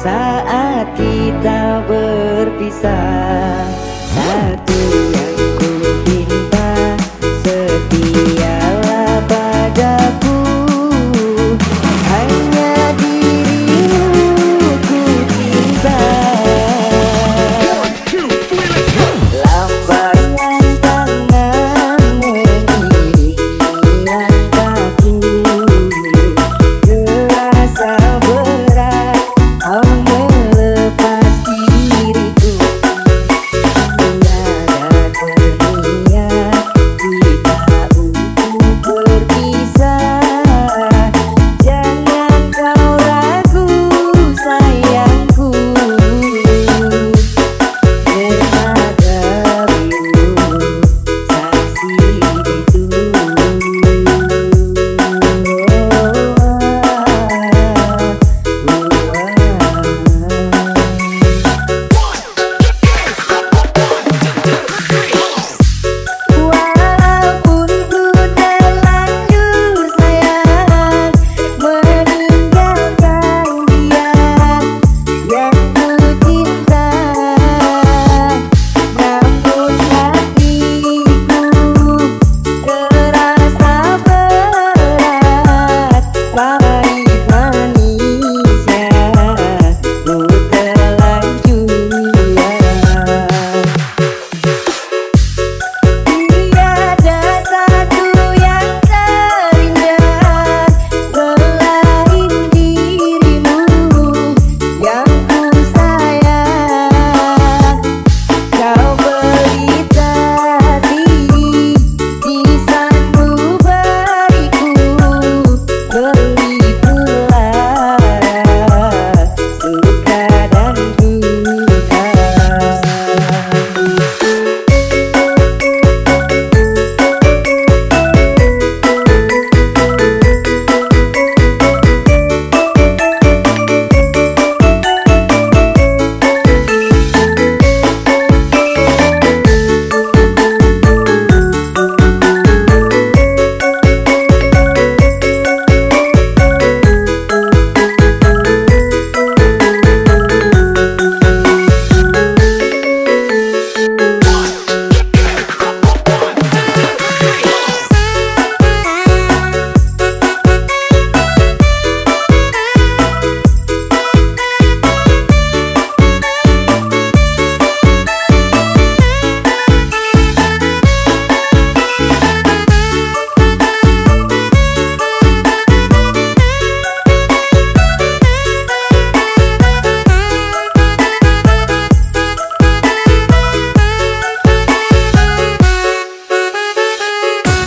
saat kita berpisah